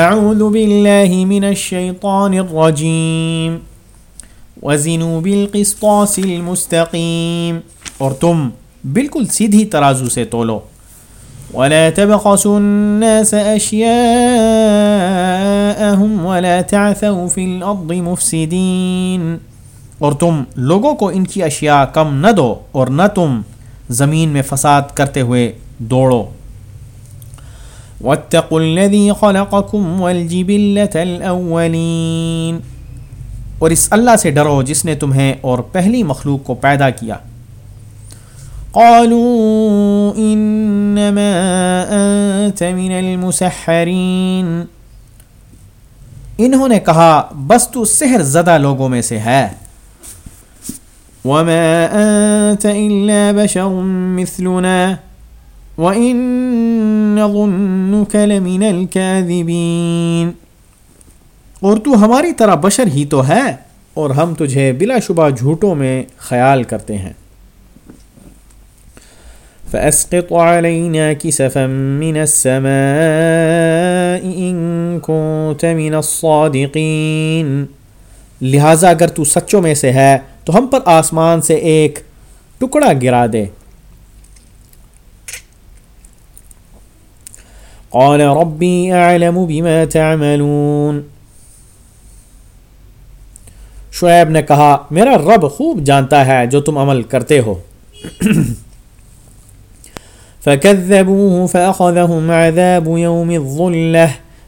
اعوذ باللہ من الشیطان الرجیم وزنوا بالقسطاس المستقیم اور تم بالکل سیدھی ترازو سے تولو. ولا تبخسوا الناس اشياءهم ولا تعثوا في الارض مفسدين. اور تم لوگوں کو ان کی اشیاء کم نہ دو اور نہ تم زمین میں فساد کرتے ہوئے دوڑو. واتقوا الذي خلقكم والجبلة الاولين اور اس اللہ سے ڈرو جس نے تمہیں اور پہلی مخلوق کو پیدا کیا۔ قالوا انما انت من المسحرین انہوں نے کہا، بس تو سحر زدہ لوگوں میں سے ہے۔ وما انت الا بشر مثلنا۔ وان نظنك لمن الكاذبين۔ اور تو ہماری طرح بشر ہی تو ہے، اور ہم تجھے بلا شبہ جھوٹوں میں خیال کرتے ہیں۔ فَأَسْقِطْ عَلَيْنَا كِسَفًا مِّنَ السَّمَاءِ إِن كُنتَ مِنَ الصَّادِقِينَ۔ لہٰذا اگر تو سچوں میں سے ہے، تو ہم پر آسمان سے ایک ٹکڑا گرا دے۔ قال ربی اعلم بما تعملون. شعیب نے کہا، میرا رب خوب جانتا ہے جو تم عمل کرتے ہو۔ فكذبوه فأخذهم عذاب يوم الظلة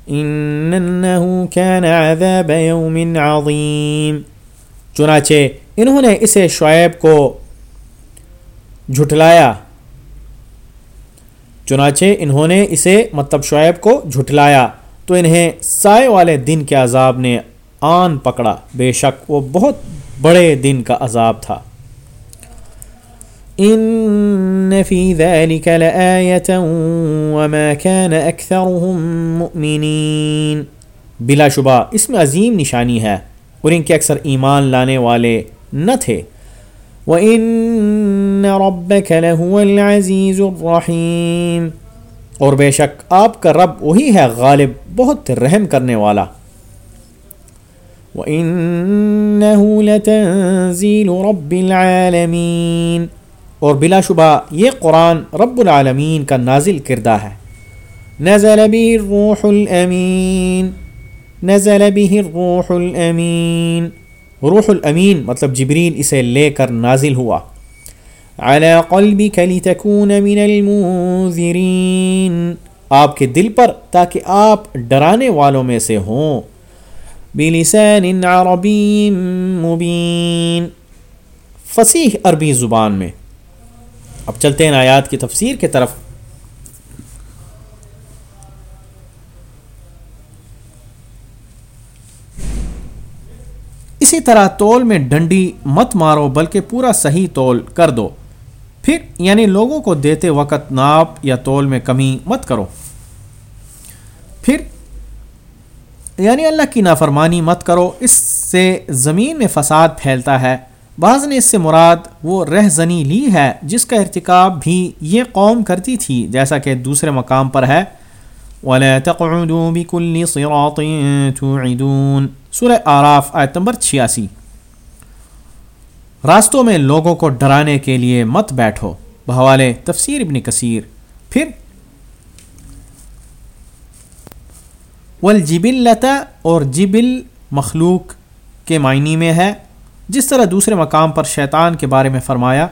إنه كان عذاب يوم عظيم۔ چنانچہ انہوں نے اسے شعیب کو جھٹلایا۔ چنانچہ انہوں نے اسے مطلب شعیب کو جھٹلایا تو انہیں سائے والے دن کے عذاب نے آن پکڑا۔ بے شک وہ بہت بڑے دن کا عذاب تھا۔ ان فی ذلك لآیتا وما كان اکثرهم مؤمنین۔ بلا شبہ اس میں عظیم نشانی ہے۔ اور ان کے اکثر ایمان لانے والے نہ تھے۔ وَإِنَّ رَبَّكَ لَهُوَ الْعَزِيزُ الرَّحِيمُ۔ اور بے شک آپ کا رب وہی ہے غالب، بہت رحم کرنے والا۔ وَإِنَّهُ لَتَنزِيلُ رَبِّ الْعَالَمِينَ۔ اور بلا شبہ یہ قرآن رب العالمین کا نازل کردہ ہے۔ نزل به الروح الامین نزل به الروح الامین روح الامین مطلب جبریل اسے لے کر نازل ہوا۔ على قلبك لتكون من المنذرین آپ کے دل پر تاکہ آپ ڈرانے والوں میں سے ہوں۔ بلسان عربی مبین فصیح عربی زبان میں۔ اب چلتے ہیں آیات کی تفسیر کی طرف۔ اسی طرح تول میں ڈنڈی مت مارو، بلکہ پورا صحیح تول کر دو۔ پھر یعنی لوگوں کو دیتے وقت ناپ یا تول میں کمی مت کرو۔ پھر یعنی اللہ کی نافرمانی مت کرو، اس سے زمین میں فساد پھیلتا ہے۔ بعض نے اس سے مراد وہ رہ زنی لی ہے جس کا ارتکاب بھی یہ قوم کرتی تھی، جیسا کہ دوسرے مقام پر ہے۔ وَلَا تَقْعُدُوا بِكُلِّ صِرَاطٍ تُوعِدُونَ۔ سورہ آراف آیت نمبر چھیاسی۔ راستوں میں لوگوں کو ڈرانے کے لیے مت بیٹھو۔ بحوالے تفسیر ابن کثیر۔ پھر والجبلتا اور جبل مخلوق کے معنی میں ہے، جس طرح دوسرے مقام پر شیطان کے بارے میں فرمایا،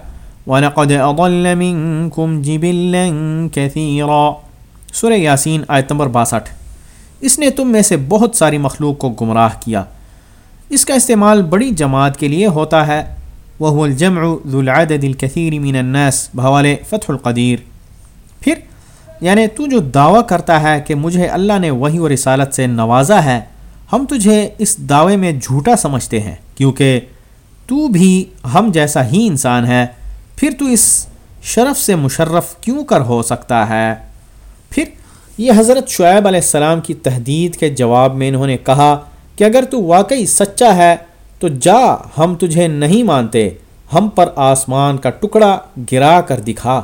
وَلَقَدْ أَضَلَّ مِنْكُمْ جِبِلًّا كَثِيرًا۔ سورہ یاسین آیت نمبر باسٹھ۔ اس نے تم میں سے بہت ساری مخلوق کو گمراہ کیا۔ اس کا استعمال بڑی جماعت کے لیے ہوتا ہے۔ وہ الجمع ذو العدد الكثير من الناس بحوالے فتح القدیر پھر یعنی تو جو دعویٰ کرتا ہے کہ مجھے اللہ نے وہی و رسالت سے نوازا ہے، ہم تجھے اس دعوے میں جھوٹا سمجھتے ہیں، کیونکہ تو بھی ہم جیسا ہی انسان ہے، پھر تو اس شرف سے مشرف کیوں کر ہو سکتا ہے؟ یہ حضرت شعیب علیہ السلام کی تحدید کے جواب میں انہوں نے کہا کہ اگر تو واقعی سچا ہے، تو جا، ہم تجھے نہیں مانتے، ہم پر آسمان کا ٹکڑا گرا کر دکھا۔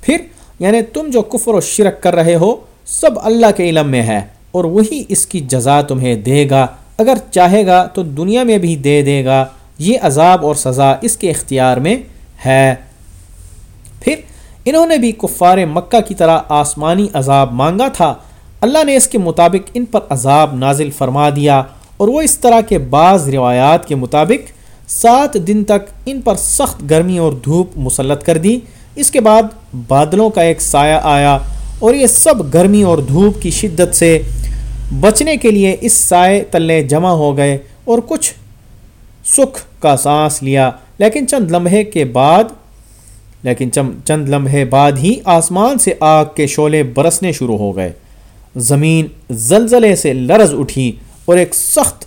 پھر یعنی تم جو کفر و شرک کر رہے ہو، سب اللہ کے علم میں ہے اور وہی اس کی جزا تمہیں دے گا۔ اگر چاہے گا، تو دنیا میں بھی دے دے گا۔ یہ عذاب اور سزا اس کے اختیار میں ہے۔ پھر انہوں نے بھی کفار مکہ کی طرح آسمانی عذاب مانگا تھا۔ اللہ نے اس کے مطابق ان پر عذاب نازل فرما دیا اور وہ اس طرح کے بعض روایات کے مطابق سات دن تک ان پر سخت گرمی اور دھوپ مسلط کر دی۔ اس کے بعد بادلوں کا ایک سایہ آیا اور یہ سب گرمی اور دھوپ کی شدت سے بچنے کے لیے اس سائے تلے جمع ہو گئے اور کچھ سکھ کا سانس لیا۔ لیکن چند لمحے کے بعد لیکن چند لمحے بعد ہی آسمان سے آگ کے شعلے برسنے شروع ہو گئے۔ زمین زلزلے سے لرز اٹھی اور ایک سخت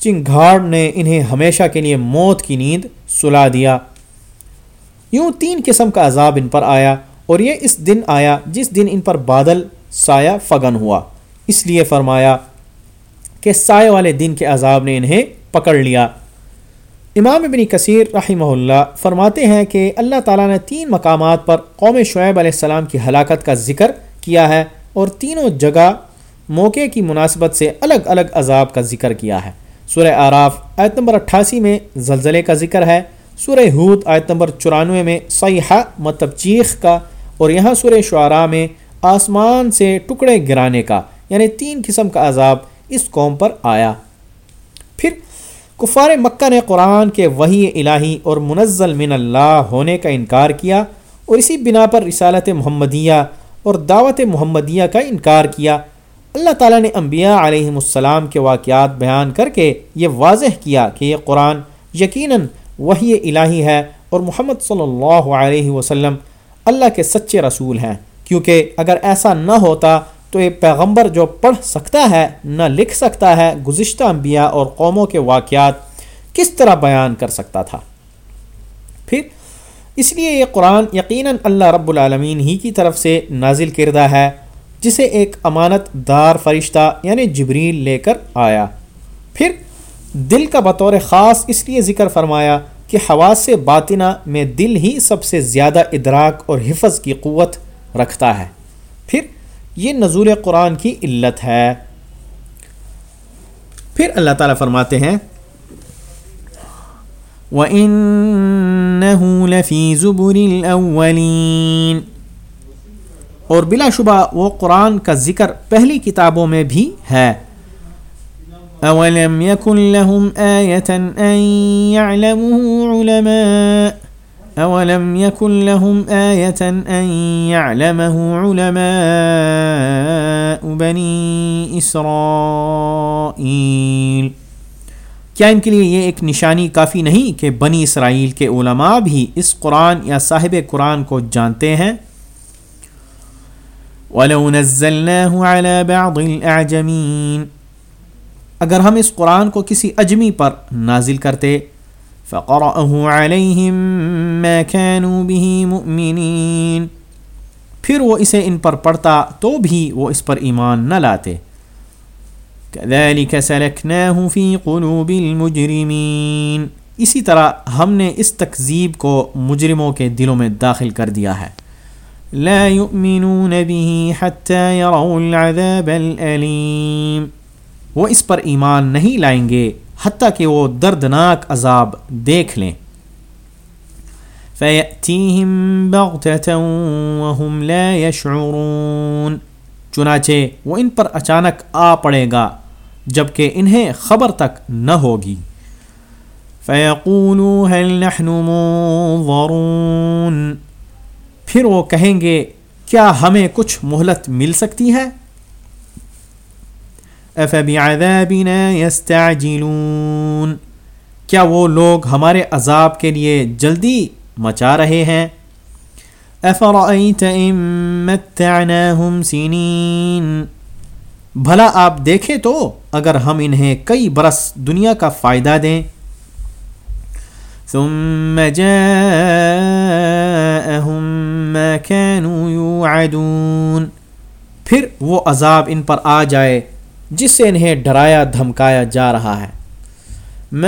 چنگھاڑ نے انہیں ہمیشہ کے لیے موت کی نیند سلا دیا۔ یوں تین قسم کا عذاب ان پر آیا اور یہ اس دن آیا جس دن ان پر بادل سایہ فگن ہوا۔ اس لیے فرمایا کہ سائے والے دن کے عذاب نے انہیں پکڑ لیا۔ امام ابن کثیر رحمہ اللہ فرماتے ہیں کہ اللہ تعالیٰ نے تین مقامات پر قوم شعیب علیہ السلام کی ہلاکت کا ذکر کیا ہے اور تینوں جگہ موقع کی مناسبت سے الگ الگ عذاب کا ذکر کیا ہے۔ سورہ آراف آیت نمبر اٹھاسی میں زلزلے کا ذکر ہے۔ سورہ حود آیت نمبر چورانوے میں سیاح مطلب چیخ کا اور یہاں سورہ شعراء میں آسمان سے ٹکڑے گرانے کا یعنی تین قسم کا عذاب اس قوم پر آیا۔ کفار مکہ نے قرآن کے وہی الہی اور منزل من اللہ ہونے کا انکار کیا اور اسی بنا پر رسالت محمدیہ اور دعوت محمدیہ کا انکار کیا۔ اللہ تعالیٰ نے انبیاء علیہم السلام کے واقعات بیان کر کے یہ واضح کیا کہ یہ قرآن یقیناً وہی الہی ہے اور محمد صلی اللہ علیہ وسلم اللہ کے سچے رسول ہیں۔ کیونکہ اگر ایسا نہ ہوتا تو یہ پیغمبر جو پڑھ سکتا ہے، نہ لکھ سکتا ہے گزشتہ انبیاء اور قوموں کے واقعات کس طرح بیان کر سکتا تھا۔ پھر اس لیے یہ قرآن یقیناً اللہ رب العالمین ہی کی طرف سے نازل کردہ ہے، جسے ایک امانت دار فرشتہ یعنی جبریل لے کر آیا۔ پھر دل کا بطور خاص اس لیے ذکر فرمایا کہ حواس سے باطنہ میں دل ہی سب سے زیادہ ادراک اور حفظ کی قوت رکھتا ہے۔ پھر یہ نزول قرآن کی علت ہے۔ پھر اللہ تعالیٰ فرماتے ہیں، وَإِنَّهُ لَفِي زُبُرِ الْأَوَّلِينَ۔ اور بلا شبہ وہ قرآن کا ذکر پہلی کتابوں میں بھی ہے۔ اولم يكن لهم آية أن يعلمه علماء۔ اولم يكن لهم آية أن يعلمه علماء بني إسرائيل۔ کیا ان کے لیے یہ ایک نشانی کافی نہیں کہ بنی اسرائیل کے علماء بھی اس قرآن یا صاحب قرآن کو جانتے ہیں؟ وَلَوْ نَزَّلْنَاهُ عَلَى بَعْضِ الْأَعْجَمِينَ۔ اگر ہم اس قرآن کو کسی اجمی پر نازل کرتے فَقَرَأَهُ عَلَيْهِمْ مَا كَانُوا بِهِ مُؤْمِنِينَ. پھر وہ اسے ان پر پڑھتا تو بھی وہ اس پر ایمان نہ لاتے. كَذَلِكَ سَلَكْنَاهُ فِي قُلُوبِ الْمُجْرِمِينَ. اسی طرح ہم نے اس تکذیب کو مجرموں کے دلوں میں داخل کر دیا ہے. لا يؤمنون به حتى يروا العذاب الأليم. وہ اس پر ایمان نہیں لائیں گے حتیٰ کہ وہ دردناک عذاب دیکھ لیں۔ فَيَأْتِيهِمْ بَغْتَةً وَهُمْ لَا يَشْعُرُونَ۔ چنانچہ وہ ان پر اچانک آ پڑے گا، جبکہ انہیں خبر تک نہ ہوگی۔ فَيَقُولُوا هَلْ نَحْنُ مُنظَرُونَ۔ پھر وہ کہیں گے، کیا ہمیں کچھ مہلت مل سکتی ہے؟ کیا وہ لوگ ہمارے عذاب کے لیے جلدی مچا رہے ہیں؟ بھلا آپ دیکھیں تو اگر ہم انہیں کئی برس دنیا کا فائدہ دیں۔ ثم جاءهم ما كانوا يوعدون۔ پھر وہ عذاب ان پر آ جائے۔ جس سے انہیں ڈرایا دھمکایا جا رہا ہے۔ ما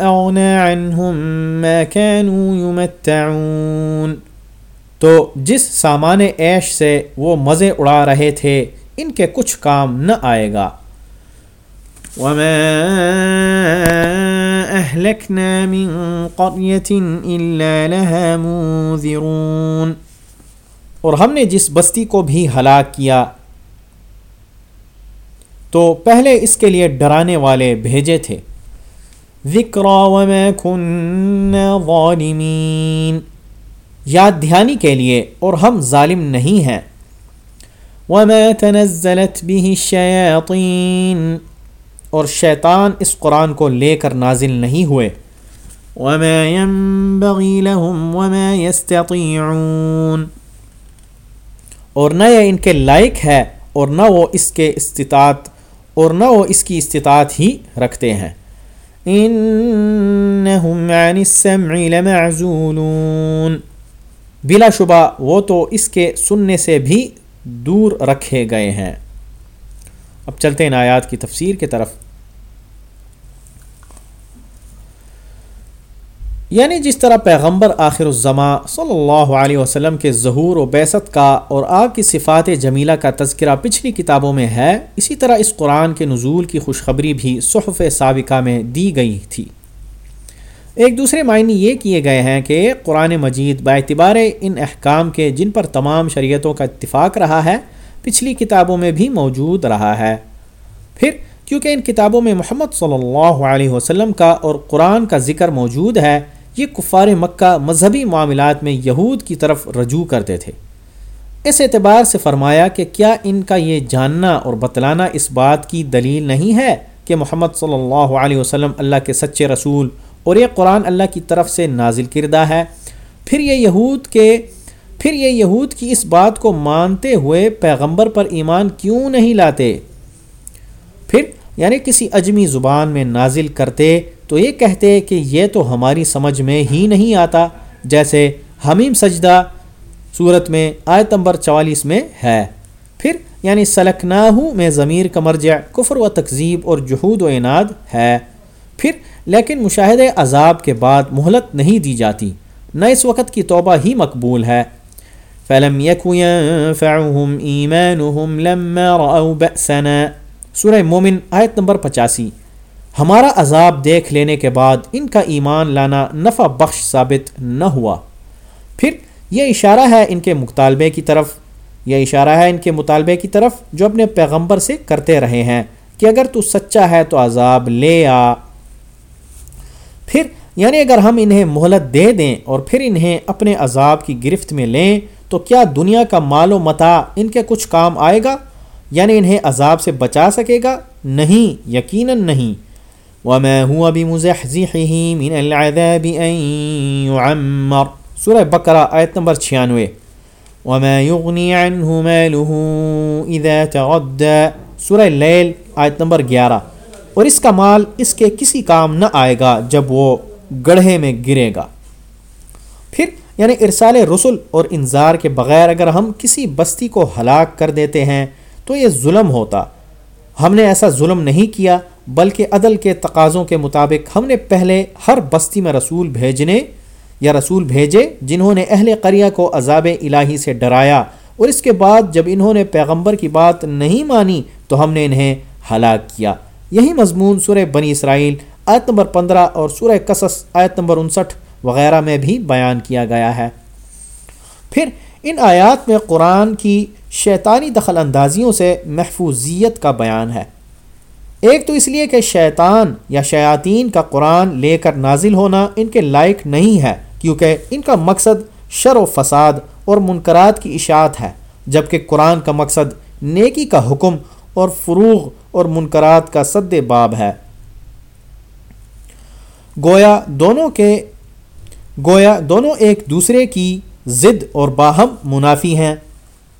اغنى عنهم ما كانوا يمتعون۔ تو جس سامان عیش سے وہ مزے اڑا رہے تھے، ان کے کچھ کام نہ آئے گا۔ وما أهلكنا من قرية إلا لها منذرون۔ اور ہم نے جس بستی کو بھی ہلاک کیا تو پہلے اس کے لیے ڈرانے والے بھیجے تھے۔ ذکر وما كنا ظالمین۔ یاد دھیانی کے لیے اور ہم ظالم نہیں ہیں۔ وما تنزلت به الشياطين اور شیطان اس قرآن کو لے کر نازل نہیں ہوئے۔ وما ينبغي لهم وما يستطيعون اور نہ یہ ان کے لائق ہے اور نہ وہ اس کے استطاعت اور نہ وہ اس کی استطاعت ہی رکھتے ہیں۔ انہم عن السمع لمعزولون۔ بلا شبہ وہ تو اس کے سننے سے بھی دور رکھے گئے ہیں۔ اب چلتے ہیں آیات کی تفسیر کی طرف۔ یعنی جس طرح پیغمبر آخر الزماں صلی اللہ علیہ وسلم کے ظہور و بیست کا اور آگ کی صفات جمیلہ کا تذکرہ پچھلی کتابوں میں ہے، اسی طرح اس قرآن کے نزول کی خوشخبری بھی صحف سابقہ میں دی گئی تھی۔ ایک دوسرے معنی یہ کیے گئے ہیں کہ قرآن مجید باعتبار ان احکام کے جن پر تمام شریعتوں کا اتفاق رہا ہے، پچھلی کتابوں میں بھی موجود رہا ہے۔ پھر، کیونکہ ان کتابوں میں محمد صلی اللہ علیہ وسلم کا اور قرآن کا ذکر موجود ہے یہ کفار مکہ مذہبی معاملات میں یہود کی طرف رجوع کرتے تھے۔ اس اعتبار سے فرمایا کہ کیا ان کا یہ جاننا اور بتلانا اس بات کی دلیل نہیں ہے کہ محمد صلی اللہ علیہ وسلم اللہ کے سچے رسول اور یہ قرآن اللہ کی طرف سے نازل کردہ ہے؟ پھر یہ یہود کے پھر یہ یہود کی اس بات کو مانتے ہوئے پیغمبر پر ایمان کیوں نہیں لاتے؟ پھر یعنی کسی اجمی زبان میں نازل کرتے تو یہ کہتے کہ یہ تو ہماری سمجھ میں ہی نہیں آتا، جیسے حمیم سجدہ صورت میں آیت نمبر چوالیس میں ہے۔ پھر یعنی سلکناہو میں ضمیر کا مرجع کفر و تقزیب اور جہود و اناد ہے۔ پھر لیکن مشاہدہ عذاب کے بعد مہلت نہیں دی جاتی، نہ اس وقت کی توبہ ہی مقبول ہے۔ فلم ينفعهم ایمانهم لما رأوا سورہ مومن آیت نمبر پچاسی۔ ہمارا عذاب دیکھ لینے کے بعد ان کا ایمان لانا نفع بخش ثابت نہ ہوا۔ پھر یہ اشارہ ہے ان کے مطالبے کی طرف۔ یہ اشارہ ہے ان کے مطالبے کی طرف جو اپنے پیغمبر سے کرتے رہے ہیں کہ اگر تو سچا ہے تو عذاب لے آ۔ پھر یعنی اگر ہم انہیں مہلت دے دیں اور پھر انہیں اپنے عذاب کی گرفت میں لیں تو کیا دنیا کا مال و متا ان کے کچھ کام آئے گا؟ یعنی انہیں عذاب سے بچا سکے گا؟ نہیں، یقیناً نہیں۔ وما هو بمزحزحه من العذاب ان يعمر سورہ بقرہ آیت نمبر 96 وما يغني عنه ماله اذا تغدى۔ سورہ لیل آیت نمبر 11 اور اس کا مال اس کے کسی کام نہ آئے گا جب وہ گڑھے میں گرے گا۔ پھر یعنی ارسال رسل اور انذار کے بغیر اگر ہم کسی بستی کو ہلاک کر دیتے ہیں تو یہ ظلم ہوتا۔ ہم نے ایسا ظلم نہیں کیا بلکہ عدل کے تقاضوں کے مطابق ہم نے پہلے ہر بستی میں رسول بھیجنے یا رسول بھیجے جنہوں نے اہل قریہ کو عذاب الہی سے ڈرایا اور اس کے بعد جب انہوں نے پیغمبر کی بات نہیں مانی تو ہم نے انہیں ہلاک کیا۔ یہی مضمون سورہ بنی اسرائیل آیت نمبر پندرہ اور سورہ قصص آیت نمبر انسٹھ وغیرہ میں بھی بیان کیا گیا ہے۔ پھر ان آیات میں قرآن کی شیطانی دخل اندازیوں سے محفوظیت کا بیان ہے۔ ایک تو اس لیے کہ شیطان یا شیاطین کا قرآن لے کر نازل ہونا ان کے لائق نہیں ہے، کیونکہ ان کا مقصد شر و فساد اور منکرات کی اشاعت ہے، جبکہ قرآن کا مقصد نیکی کا حکم اور فروغ اور منکرات کا صد باب ہے۔ گویا دونوں کے، گویا دونوں ایک دوسرے کی ضد اور باہم منافی ہیں۔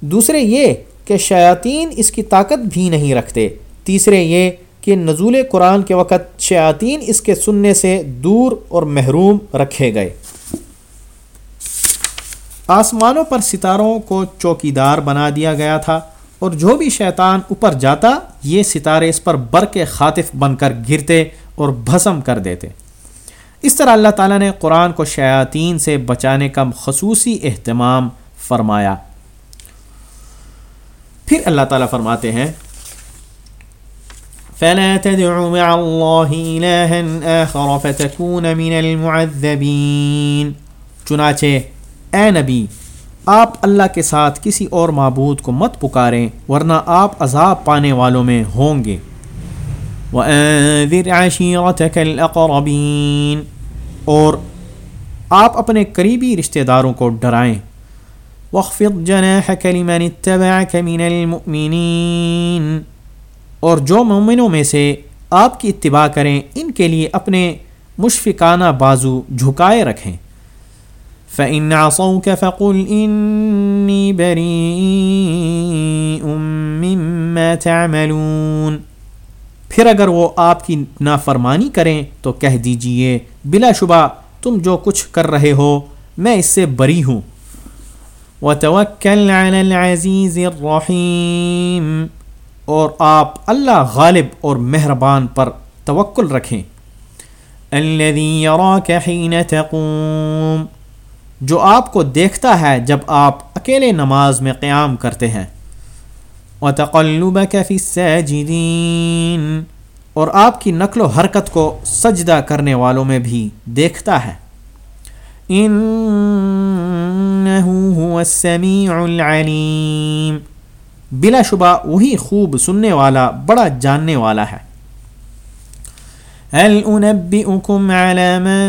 دوسرے یہ کہ شیاطین اس کی طاقت بھی نہیں رکھتے۔ تیسرے یہ کہ نزول قرآن کے وقت شیاطین اس کے سننے سے دور اور محروم رکھے گئے۔ آسمانوں پر ستاروں کو چوکیدار بنا دیا گیا تھا اور جو بھی شیطان اوپر جاتا، یہ ستارے اس پر بر کے خاطف بن کر گرتے اور بھسم کر دیتے۔ اس طرح اللہ تعالیٰ نے قرآن کو شیاطین سے بچانے کا خصوصی اہتمام فرمایا۔ پھر اللہ تعالیٰ فرماتے ہیں فلا تدع مع الله إلها آخر فتكون من المعذبين. چنانچہ، اے نبی، آپ اللہ کے ساتھ کسی اور معبود کو مت پکاریں، ورنہ آپ عذاب پانے والوں میں ہوں گے۔ وَأَنذِرْ عَشِيرَتَكَ الْأَقْرَبِينَ۔ اور آپ اپنے قریبی رشتہ داروں کو ڈرائیں۔ وَخْفِضْ جَنَاحَكَ لِمَنِ اتَّبَعَكَ مِنَ الْمُؤْمِنِينَ۔ اور جو مومنوں میں سے آپ کی اتباع کریں، ان کے لیے اپنے مشفقانہ بازو جھکائے رکھیں۔ فَإِنْ عَصَوْكَ فَقُلْ إِنِّي بَرِيءٌ مِّمَّا تَعْمَلُونَ۔ پھر اگر وہ آپ کی نافرمانی کریں، تو کہہ دیجیے، بلا شبہ تم جو کچھ کر رہے ہو، میں اس سے بری ہوں۔ وَتَوَكَّلْ عَلَى الْعَزِيزِ الرَّحِيمِ۔ اور آپ اللہ غالب اور مہربان پر توکل رکھیں۔ الذي يراك حين تقوم، جو آپ کو دیکھتا ہے جب آپ اکیلے نماز میں قیام کرتے ہیں۔ وتقلبك في الساجدين اور آپ کی نقل و حرکت کو سجدہ کرنے والوں میں بھی دیکھتا ہے۔ انه هو السميع العليم بلا شبہ وہی خوب سننے والا، بڑا جاننے والا ہے۔ هل انبئكم على من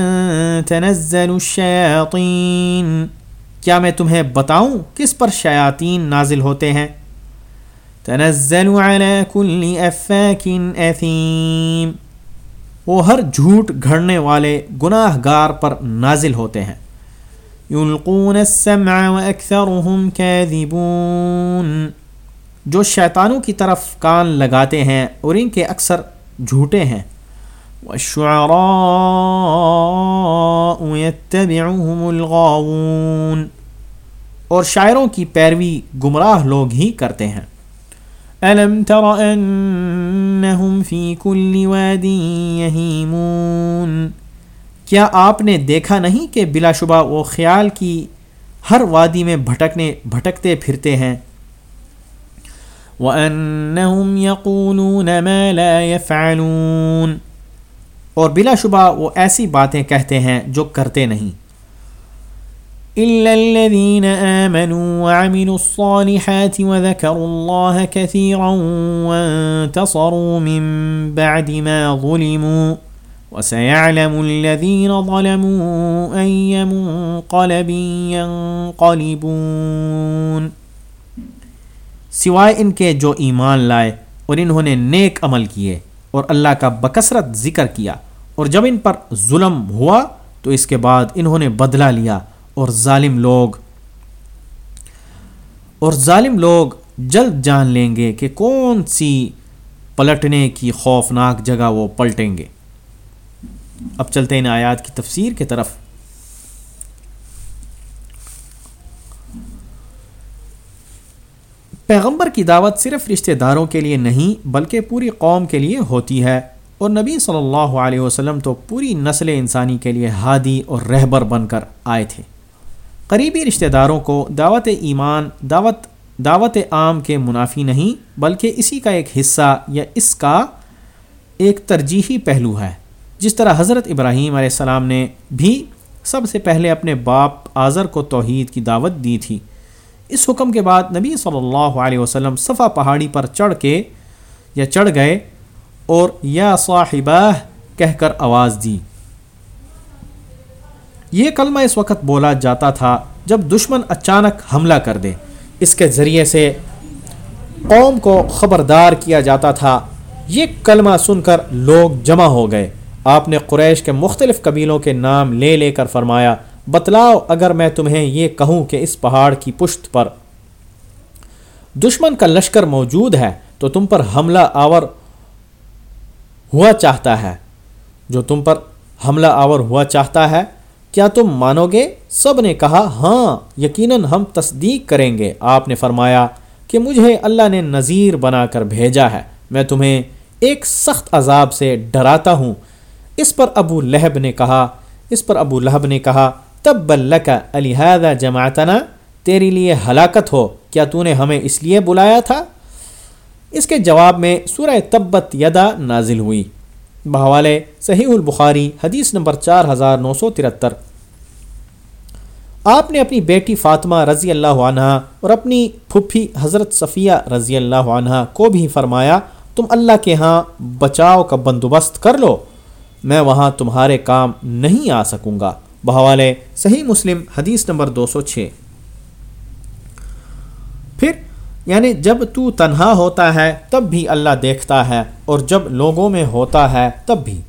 تنزل الشياطين کیا میں تمہیں بتاؤں کس پر شیاطین نازل ہوتے ہیں؟ تنزل على كل افاك اثيم وہ ہر جھوٹ گھڑنے والے گناہ گار پر نازل ہوتے ہیں۔ يلقون السمع واكثرهم كاذبون جو شیطانوں کی طرف کان لگاتے ہیں اور ان کے اکثر جھوٹے ہیں۔ الْغَاوُونَ۔ اور شاعروں کی پیروی گمراہ لوگ ہی کرتے ہیں۔ أَلَمْ تَرَ أَنَّهُمْ فِي كُلِّ وَادٍ يَهِيمُونَ۔ کیا آپ نے دیکھا نہیں کہ بلا شبہ وہ خیال کی ہر وادی میں بھٹکنے، بھٹکتے پھرتے ہیں؟ وَأَنَّهُمْ يَقُولُونَ مَا لَا يَفْعَلُونَ اور بلا شبہ وہ ایسی باتیں کہتے ہیں جو کرتے نہیں۔ إِلَّا الَّذِينَ آمَنُوا وَعَمِلُوا الصَّالِحَاتِ وَذَكَرُوا اللَّهَ كَثِيرًا وَانْتَصَرُوا مِن بَعْدِ مَا ظُلِمُوا وَسَيَعْلَمُ الَّذِينَ ظَلَمُوا أَيَّ مُنقَلَبٍ يَنقَلِبُونَ۔ سوائے ان کے جو ایمان لائے اور انہوں نے نیک عمل کیے اور اللہ کا بکثرت ذکر کیا اور جب ان پر ظلم ہوا تو اس کے بعد انہوں نے بدلہ لیا اور ظالم لوگ اور ظالم لوگ جلد جان لیں گے کہ کون سی پلٹنے کی خوفناک جگہ وہ پلٹیں گے۔ اب چلتے ہیں آیات کی تفسیر کی طرف۔ پیغمبر کی دعوت صرف رشتہ داروں کے لیے نہیں بلکہ پوری قوم کے لیے ہوتی ہے اور نبی صلی اللہ علیہ وسلم تو پوری نسل انسانی کے لیے ہادی اور رہبر بن کر آئے تھے۔ قریبی رشتہ داروں کو دعوت ایمان، دعوت دعوت عام کے منافی نہیں بلکہ اسی کا ایک حصہ یا اس کا ایک ترجیحی پہلو ہے۔ جس طرح حضرت ابراہیم علیہ السلام نے بھی سب سے پہلے اپنے باپ آذر کو توحید کی دعوت دی تھی۔ اس حکم کے بعد نبی صلی اللہ علیہ وسلم صفا پہاڑی پر چڑھ کے یا چڑھ گئے اور یا صاحبہ کہہ کر آواز دی۔ یہ کلمہ اس وقت بولا جاتا تھا جب دشمن اچانک حملہ کر دے۔ اس کے ذریعے سے قوم کو خبردار کیا جاتا تھا۔ یہ کلمہ سن کر لوگ جمع ہو گئے۔ آپ نے قریش کے مختلف قبیلوں کے نام لے لے کر فرمایا بتلاؤ اگر میں تمہیں یہ کہوں کہ اس پہاڑ کی پشت پر دشمن کا لشکر موجود ہے، تو تم پر حملہ آور ہوا چاہتا ہے۔ جو تم پر حملہ آور ہوا چاہتا ہے، کیا تم مانو گے؟ سب نے کہا ہاں یقیناً ہم تصدیق کریں گے۔ آپ نے فرمایا کہ مجھے اللہ نے نذیر بنا کر بھیجا ہے۔ میں تمہیں ایک سخت عذاب سے ڈراتا ہوں۔ اس پر ابو لہب نے کہا، اس پر ابو لہب نے کہا تب بلکا الحادہ جماعتنا تیری لیے ہلاکت ہو، کیا تو نے ہمیں اس لیے بلایا تھا؟ اس کے جواب میں سورہ تبت یدا نازل ہوئی۔ بحوالے صحیح البخاری، حدیث نمبر چار ہزار نو سو ترہتر۔ آپ نے اپنی بیٹی فاطمہ رضی اللہ عنہ اور اپنی پھپھی حضرت صفیہ رضی اللہ عنہ کو بھی فرمایا، تم اللہ کے ہاں بچاؤ کا بندوبست کر لو، میں وہاں تمہارے کام نہیں آ سکوں گا۔ بحوالے صحیح مسلم حدیث نمبر دو سو چھ۔ پھر یعنی جب تو تنہا ہوتا ہے، تب بھی اللہ دیکھتا ہے، اور جب لوگوں میں ہوتا ہے، تب بھی۔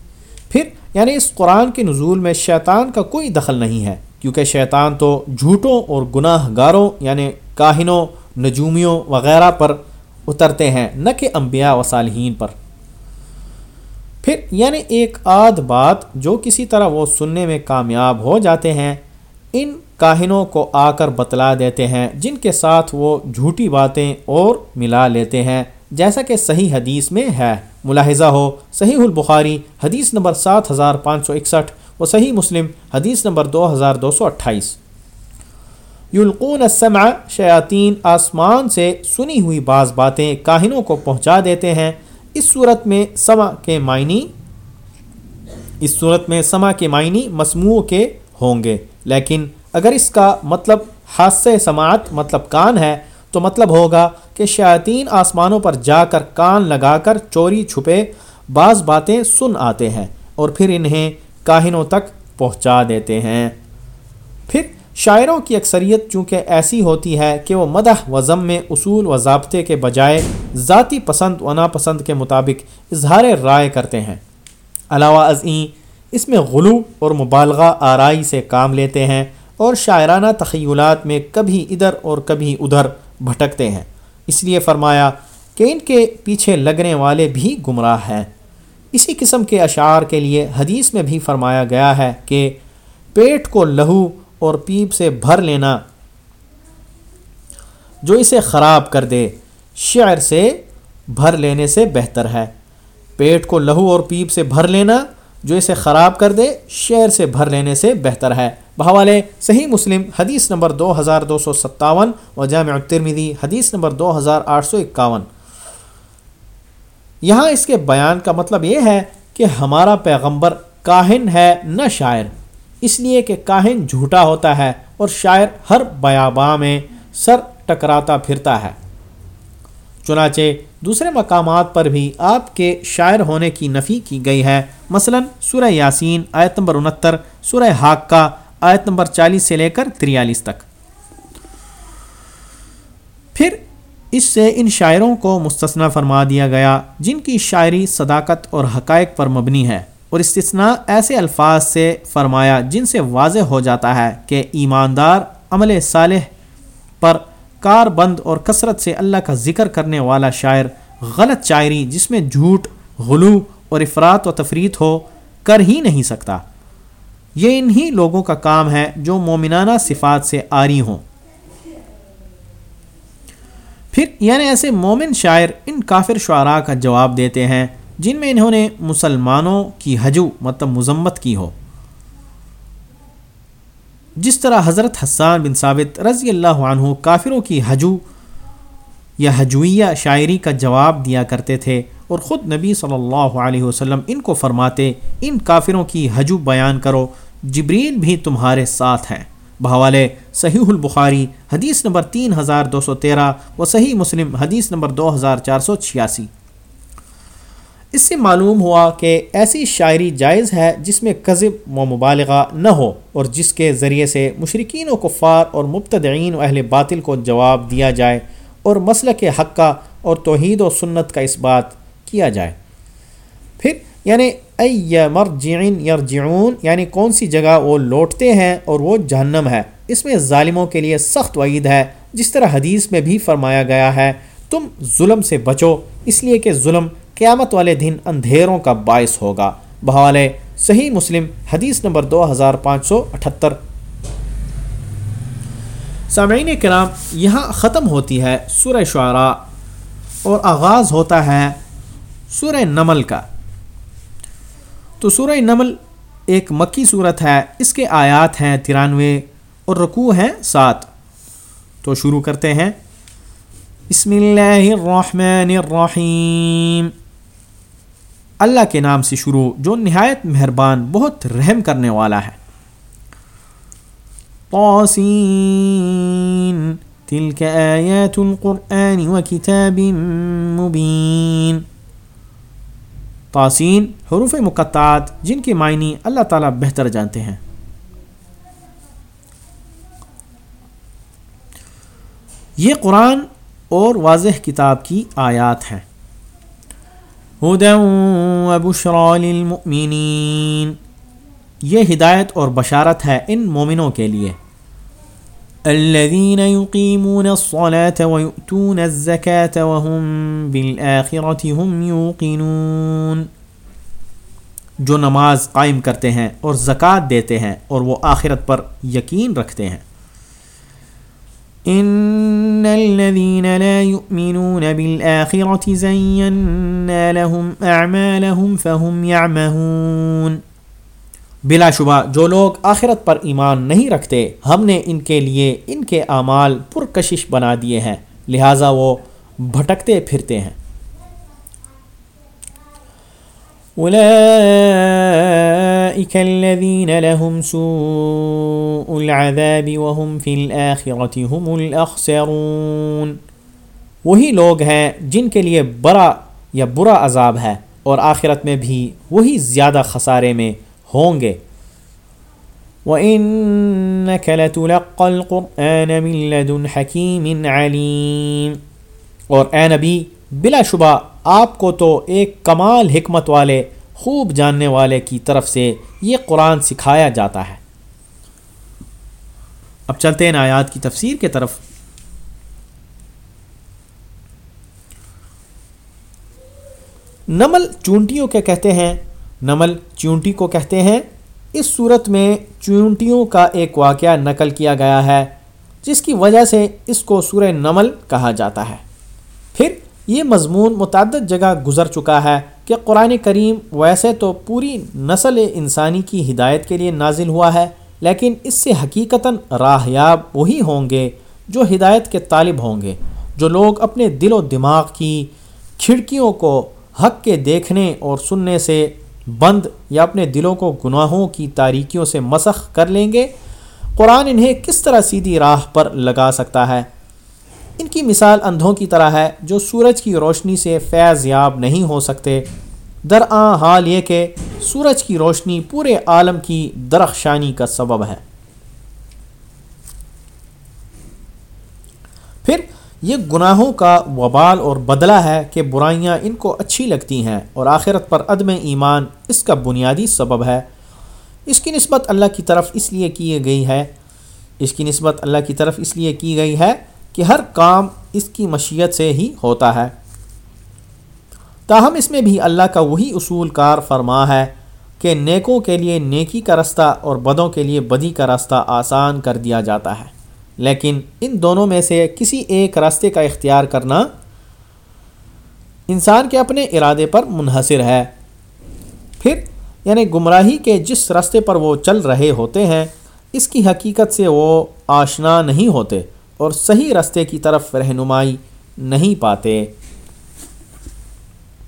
پھر یعنی اس قرآن کے نزول میں شیطان کا کوئی دخل نہیں ہے، کیونکہ شیطان تو جھوٹوں اور گناہ گاروں یعنی کاہنوں، نجومیوں وغیرہ پر اترتے ہیں، نہ کہ انبیاء و صالحین پر۔ پھر یعنی ایک آدھ بات جو کسی طرح وہ سننے میں کامیاب ہو جاتے ہیں، ان کاہنوں کو آ کر بتلا دیتے ہیں، جن کے ساتھ وہ جھوٹی باتیں اور ملا لیتے ہیں۔ جیسا کہ صحیح حدیث میں ہے۔ ملاحظہ ہو، صحیح البخاری حدیث نمبر سات ہزار پانچ سو اکسٹھ و صحیح مسلم حدیث نمبر دو ہزار دو سو اٹھائیس۔ یلقون السمع، شیاطین آسمان سے سنی ہوئی بعض باتیں کاہنوں کو پہنچا دیتے ہیں۔ اس صورت میں سما کے معنی، اس صورت میں سما کے معنی مسموع کے ہوں گے۔ لیکن اگر اس کا مطلب حادثہ سماعت مطلب کان ہے، تو مطلب ہوگا کہ شیاطین آسمانوں پر جا کر کان لگا کر چوری چھپے بعض باتیں سن آتے ہیں اور پھر انہیں کاہنوں تک پہنچا دیتے ہیں۔ پھر شاعروں کی اکثریت چونکہ ایسی ہوتی ہے کہ وہ مدح و ضم میں اصول و ضابطے کے بجائے ذاتی پسند و ناپسند کے مطابق اظہار رائے کرتے ہیں۔ علاوہ ازیں اس میں غلو اور مبالغہ آرائی سے کام لیتے ہیں اور شاعرانہ تخیلات میں کبھی ادھر اور کبھی ادھر بھٹکتے ہیں۔ اس لیے فرمایا کہ ان کے پیچھے لگنے والے بھی گمراہ ہیں۔ اسی قسم کے اشعار کے لیے حدیث میں بھی فرمایا گیا ہے کہ پیٹ کو لہو اور پیپ سے بھر لینا جو اسے خراب کر دے۔ شعر سے بھر لینے سے بہتر ہے۔ پیٹ کو لہو اور پیپ سے بھر لینا جو اسے خراب کر دے، شعر سے بھر لینے سے بہتر ہے۔ بحوالے صحیح مسلم، حدیث نمبر دو ہزار دو سو ستاون و جامع ترمیدی حدیث نمبر دو ہزار آٹھ سو اکاون۔ یہاں اس کے بیان کا مطلب یہ ہے کہ ہمارا پیغمبر کاہن ہے، نہ شاعر۔ اس لیے کہ کاہن جھوٹا ہوتا ہے اور شاعر ہر بیاباں میں سر ٹکراتا پھرتا ہے۔ چنانچہ دوسرے مقامات پر بھی آپ کے شاعر ہونے کی نفی کی گئی ہے۔ مثلا سورہ یاسین آیت نمبر انہتر، سورہ حاقہ آیت نمبر چالیس سے لے کر تریالیس تک۔ پھر اس سے ان شاعروں کو مستثنا فرما دیا گیا، جن کی شاعری صداقت اور حقائق پر مبنی ہے۔ اور استثناء ایسے الفاظ سے فرمایا جن سے واضح ہو جاتا ہے کہ ایماندار، عمل صالح پر کار بند اور کثرت سے اللہ کا ذکر کرنے والا شاعر غلط شاعری جس میں جھوٹ، غلو اور افراد و تفریح ہو کر ہی نہیں سکتا۔ یہ انہی لوگوں کا کام ہے جو مومنانہ صفات سے آری ہوں۔ پھر یعنی ایسے مومن شاعر ان کافر شعراء کا جواب دیتے ہیں۔ جن میں انہوں نے مسلمانوں کی حجو مطلب مذمت کی ہو۔ جس طرح حضرت حسان بن ثابت رضی اللہ عنہ کافروں کی حجو یا حجویہ شاعری کا جواب دیا کرتے تھے اور خود نبی صلی اللہ علیہ وسلم ان کو فرماتے، ان کافروں کی حجو بیان کرو، جبریل بھی تمہارے ساتھ ہیں۔ بحوالے صحیح البخاری حدیث نمبر تین ہزار دو سو تیرہ و صحیح مسلم حدیث نمبر دو ہزار چار سو چھیاسی۔ اس سے معلوم ہوا کہ ایسی شاعری جائز ہے جس میں قذب و مبالغہ نہ ہو اور جس کے ذریعے سے مشرقین و کفار اور مبتدعین و اہل باطل کو جواب دیا جائے اور مسلک کے حقہ اور توحید و سنت کا اس بات کیا جائے۔ پھر یعنی اے مرجعین یرجعون یعنی کون سی جگہ وہ لوٹتے ہیں اور وہ جہنم ہے۔ اس میں ظالموں کے لیے سخت وعید ہے۔ جس طرح حدیث میں بھی فرمایا گیا ہے، تم ظلم سے بچو، اس لیے کہ ظلم قیامت والے دن اندھیروں کا باعث ہوگا۔ بحوالے صحیح مسلم، حدیث نمبر دو ہزار پانچ سو اٹھتر۔ سامعین کرام، یہاں ختم ہوتی ہے سورہ شعراء اور آغاز ہوتا ہے سورہ نمل کا۔ تو سورہ نمل ایک مکی صورت ہے، اس کے آیات ہیں ترانوے اور رکوع ہیں سات۔ تو شروع کرتے ہیں۔ بسم اللہ الرحمن الرحیم۔ اللہ کے نام سے شروع جو نہایت مہربان، بہت رحم کرنے والا ہے۔ طاسین تلك آیات القرآن وکتاب مبین۔ طاسین، حروف مقطعات جن کے معنی اللہ تعالیٰ بہتر جانتے ہیں۔ یہ قرآن اور واضح کتاب کی آیات ہیں۔ و بشرا للمؤمنین یہ ہدایت اور بشارت ہے ان مومنوں کے لیے۔ الذين يقيمون الصلاة ويؤتون الزكاة وهم بالآخرة هم يوقنون۔ جو نماز قائم کرتے ہیں اور زکوٰۃ دیتے ہیں اور وہ آخرت پر یقین رکھتے ہیں۔ ان الذين لا يؤمنون بالآخرة زينا لهم اعمالهم فهم يعمهون۔ بلا شبہ، جو لوگ آخرت پر ایمان نہیں رکھتے، ہم نے ان کے لیے ان کے اعمال پرکشش بنا دیے ہیں، لہٰذا وہ بھٹکتے پھرتے ہیں۔ أولئك الذين لهم سوء العذاب وهم في الآخرة هم الأخسرون. وہی لوگ ہیں جن کے لیے برا یا برا عذاب ہے اور آخرت میں بھی وہی زیادہ خسارے میں ہوں گے. وَإِنَّكَ لَتُلَقَّ الْقُرْآنَ مِن لَدُنْ حَكِيمٍ عَلِيمٍ. اور اے نبی، بلا شبہ آپ کو تو ایک کمال حکمت والے، خوب جاننے والے کی طرف سے یہ قرآن سکھایا جاتا ہے۔ اب چلتے ہیں آیات کی تفسیر کے طرف۔ نمل چونٹیوں کے کہتے ہیں، نمل چونٹی کو کہتے ہیں۔ اس صورت میں چونٹیوں کا ایک واقعہ نقل کیا گیا ہے، جس کی وجہ سے اس کو سورہ نمل کہا جاتا ہے۔ پھر یہ مضمون متعدد جگہ گزر چکا ہے کہ قرآن کریم ویسے تو پوری نسل انسانی کی ہدایت کے لیے نازل ہوا ہے، لیکن اس سے حقیقتاً راہیاب وہی ہوں گے جو ہدایت کے طالب ہوں گے، جو لوگ اپنے دل و دماغ کی کھڑکیوں کو حق کے دیکھنے اور سننے سے بند یا اپنے دلوں کو گناہوں کی تاریکیوں سے مسخ کر لیں گے۔ قرآن انہیں کس طرح سیدھی راہ پر لگا سکتا ہے؟ ان کی مثال اندھوں کی طرح ہے جو سورج کی روشنی سے فیض یاب نہیں ہو سکتے۔ درآں حال یہ کہ سورج کی روشنی پورے عالم کی درخشانی کا سبب ہے۔ پھر یہ گناہوں کا وبال اور بدلہ ہے کہ برائیاں ان کو اچھی لگتی ہیں اور آخرت پر عدم ایمان اس کا بنیادی سبب ہے۔ اس کی نسبت اللہ کی طرف اس لیے کی گئی ہے۔ اس کی نسبت اللہ کی طرف اس لیے کی گئی ہے کہ ہر کام اس کی مشیت سے ہی ہوتا ہے۔ تاہم اس میں بھی اللہ کا وہی اصول کار فرما ہے کہ نیکوں کے لیے نیکی کا رستہ اور بدوں کے لیے بدی کا راستہ آسان کر دیا جاتا ہے۔ لیکن ان دونوں میں سے کسی ایک راستے کا اختیار کرنا انسان کے اپنے ارادے پر منحصر ہے۔ پھر یعنی گمراہی کے جس راستے پر وہ چل رہے ہوتے ہیں، اس کی حقیقت سے وہ آشنا نہیں ہوتے۔ اور صحیح رستے کی طرف رہنمائی نہیں پاتے۔